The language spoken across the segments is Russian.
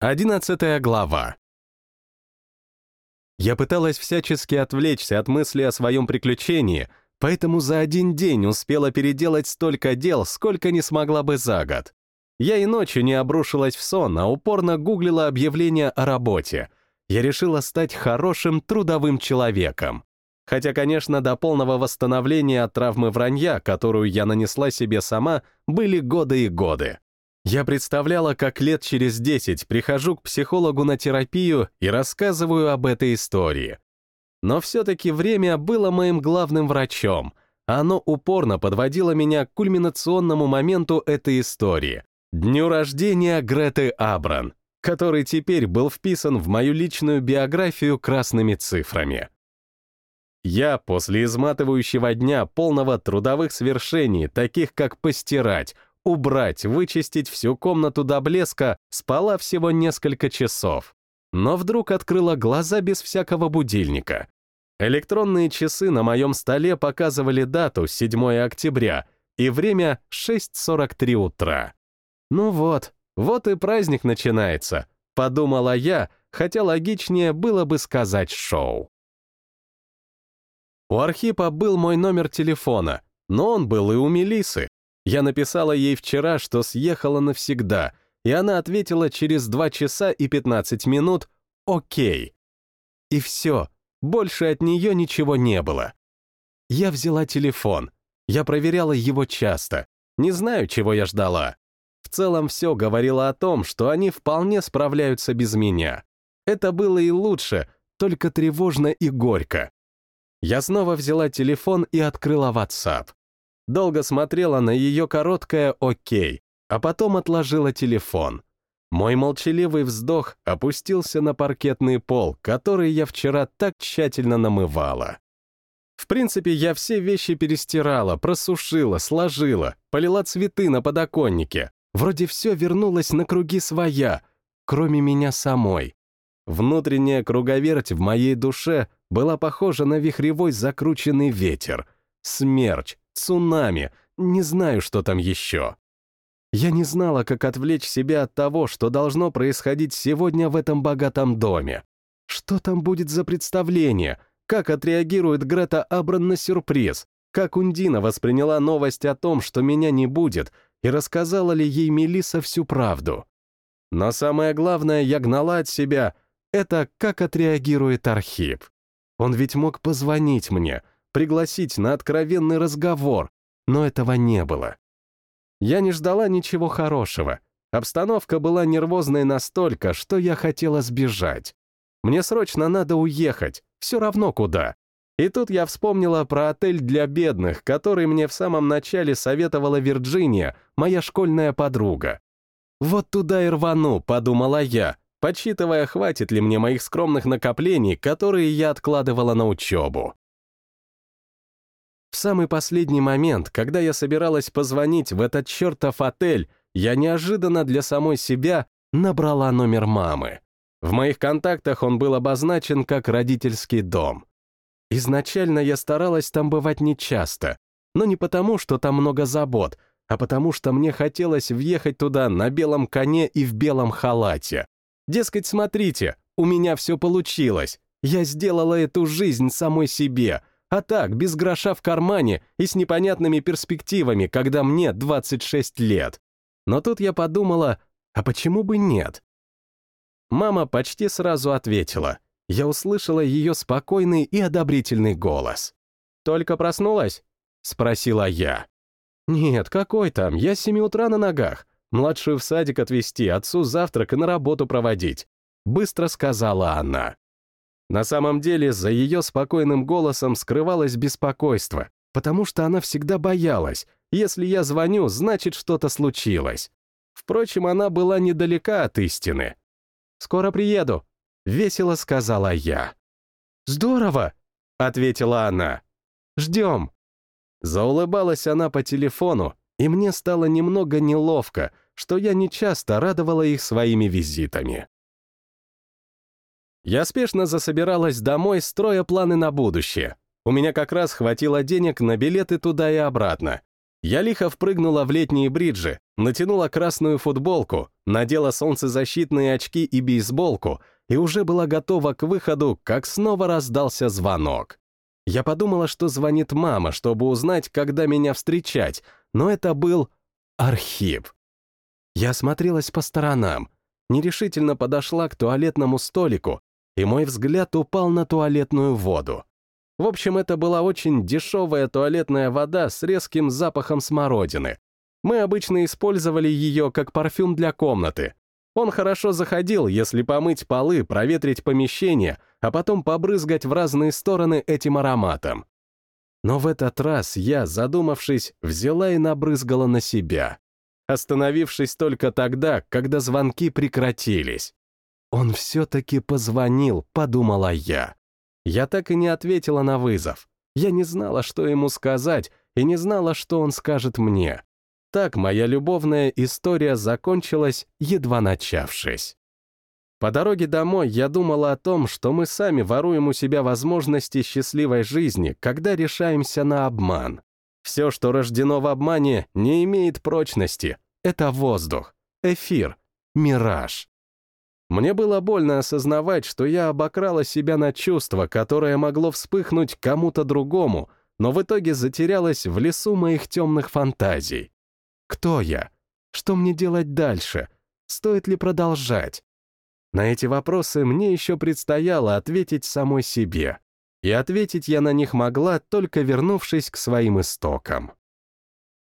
Одиннадцатая глава. Я пыталась всячески отвлечься от мысли о своем приключении, поэтому за один день успела переделать столько дел, сколько не смогла бы за год. Я и ночью не обрушилась в сон, а упорно гуглила объявления о работе. Я решила стать хорошим трудовым человеком. Хотя, конечно, до полного восстановления от травмы вранья, которую я нанесла себе сама, были годы и годы. Я представляла, как лет через десять прихожу к психологу на терапию и рассказываю об этой истории. Но все-таки время было моим главным врачом, оно упорно подводило меня к кульминационному моменту этой истории — дню рождения Греты Абран, который теперь был вписан в мою личную биографию красными цифрами. Я после изматывающего дня, полного трудовых свершений, таких как постирать, убрать, вычистить всю комнату до блеска, спала всего несколько часов. Но вдруг открыла глаза без всякого будильника. Электронные часы на моем столе показывали дату 7 октября и время 6.43 утра. Ну вот, вот и праздник начинается, подумала я, хотя логичнее было бы сказать шоу. У Архипа был мой номер телефона, но он был и у Мелисы. Я написала ей вчера, что съехала навсегда, и она ответила через 2 часа и 15 минут «Окей». И все, больше от нее ничего не было. Я взяла телефон. Я проверяла его часто. Не знаю, чего я ждала. В целом все говорило о том, что они вполне справляются без меня. Это было и лучше, только тревожно и горько. Я снова взяла телефон и открыла WhatsApp долго смотрела на ее короткое «Окей», а потом отложила телефон. Мой молчаливый вздох опустился на паркетный пол, который я вчера так тщательно намывала. В принципе, я все вещи перестирала, просушила, сложила, полила цветы на подоконнике. Вроде все вернулось на круги своя, кроме меня самой. Внутренняя круговерть в моей душе была похожа на вихревой закрученный ветер. Смерч, цунами, не знаю, что там еще. Я не знала, как отвлечь себя от того, что должно происходить сегодня в этом богатом доме. Что там будет за представление? Как отреагирует Грета Абран на сюрприз? Как Ундина восприняла новость о том, что меня не будет, и рассказала ли ей Мелиса всю правду? Но самое главное, я гнала от себя, это как отреагирует Архип. Он ведь мог позвонить мне — пригласить на откровенный разговор, но этого не было. Я не ждала ничего хорошего. Обстановка была нервозной настолько, что я хотела сбежать. Мне срочно надо уехать, все равно куда. И тут я вспомнила про отель для бедных, который мне в самом начале советовала Вирджиния, моя школьная подруга. Вот туда и рвану, подумала я, подсчитывая, хватит ли мне моих скромных накоплений, которые я откладывала на учебу. В самый последний момент, когда я собиралась позвонить в этот чертов отель, я неожиданно для самой себя набрала номер мамы. В моих контактах он был обозначен как родительский дом. Изначально я старалась там бывать нечасто, но не потому, что там много забот, а потому что мне хотелось въехать туда на белом коне и в белом халате. Дескать, смотрите, у меня все получилось, я сделала эту жизнь самой себе — а так, без гроша в кармане и с непонятными перспективами, когда мне 26 лет. Но тут я подумала, а почему бы нет? Мама почти сразу ответила. Я услышала ее спокойный и одобрительный голос. «Только проснулась?» — спросила я. «Нет, какой там, я с семи утра на ногах. Младшую в садик отвезти, отцу завтрак и на работу проводить», — быстро сказала она. На самом деле, за ее спокойным голосом скрывалось беспокойство, потому что она всегда боялась. Если я звоню, значит, что-то случилось. Впрочем, она была недалека от истины. «Скоро приеду», — весело сказала я. «Здорово», — ответила она. «Ждем». Заулыбалась она по телефону, и мне стало немного неловко, что я нечасто радовала их своими визитами. Я спешно засобиралась домой, строя планы на будущее. У меня как раз хватило денег на билеты туда и обратно. Я лихо впрыгнула в летние бриджи, натянула красную футболку, надела солнцезащитные очки и бейсболку и уже была готова к выходу, как снова раздался звонок. Я подумала, что звонит мама, чтобы узнать, когда меня встречать, но это был Архип. Я осмотрелась по сторонам, нерешительно подошла к туалетному столику, и мой взгляд упал на туалетную воду. В общем, это была очень дешевая туалетная вода с резким запахом смородины. Мы обычно использовали ее как парфюм для комнаты. Он хорошо заходил, если помыть полы, проветрить помещение, а потом побрызгать в разные стороны этим ароматом. Но в этот раз я, задумавшись, взяла и набрызгала на себя, остановившись только тогда, когда звонки прекратились. «Он все-таки позвонил», — подумала я. Я так и не ответила на вызов. Я не знала, что ему сказать, и не знала, что он скажет мне. Так моя любовная история закончилась, едва начавшись. По дороге домой я думала о том, что мы сами воруем у себя возможности счастливой жизни, когда решаемся на обман. Все, что рождено в обмане, не имеет прочности. Это воздух, эфир, мираж. Мне было больно осознавать, что я обокрала себя на чувство, которое могло вспыхнуть кому-то другому, но в итоге затерялось в лесу моих темных фантазий. Кто я? Что мне делать дальше? Стоит ли продолжать? На эти вопросы мне еще предстояло ответить самой себе. И ответить я на них могла, только вернувшись к своим истокам.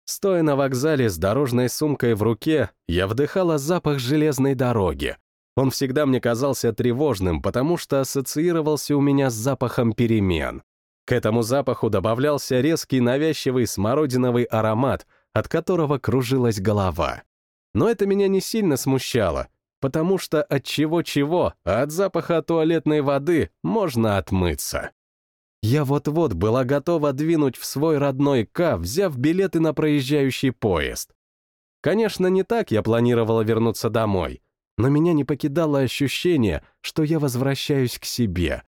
Стоя на вокзале с дорожной сумкой в руке, я вдыхала запах железной дороги, он всегда мне казался тревожным, потому что ассоциировался у меня с запахом перемен. К этому запаху добавлялся резкий навязчивый смородиновый аромат, от которого кружилась голова. Но это меня не сильно смущало, потому что от чего-чего, а от запаха туалетной воды можно отмыться. Я вот-вот была готова двинуть в свой родной К, взяв билеты на проезжающий поезд. Конечно, не так я планировала вернуться домой но меня не покидало ощущение, что я возвращаюсь к себе.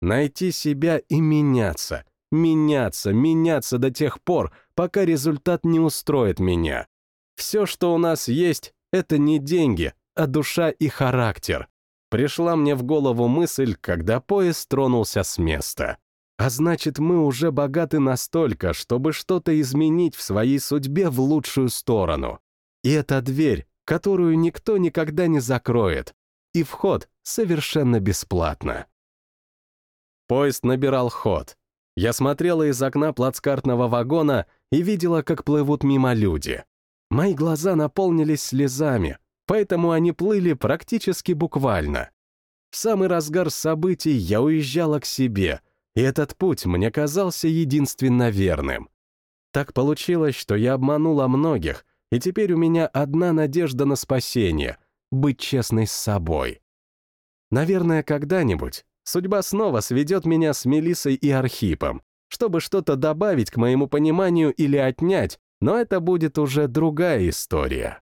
Найти себя и меняться, меняться, меняться до тех пор, пока результат не устроит меня. Все, что у нас есть, это не деньги, а душа и характер. Пришла мне в голову мысль, когда поезд тронулся с места. А значит, мы уже богаты настолько, чтобы что-то изменить в своей судьбе в лучшую сторону. И эта дверь которую никто никогда не закроет, и вход совершенно бесплатно. Поезд набирал ход. Я смотрела из окна плацкартного вагона и видела, как плывут мимо люди. Мои глаза наполнились слезами, поэтому они плыли практически буквально. В самый разгар событий я уезжала к себе, и этот путь мне казался единственно верным. Так получилось, что я обманула многих, и теперь у меня одна надежда на спасение — быть честной с собой. Наверное, когда-нибудь судьба снова сведет меня с Мелиссой и Архипом, чтобы что-то добавить к моему пониманию или отнять, но это будет уже другая история.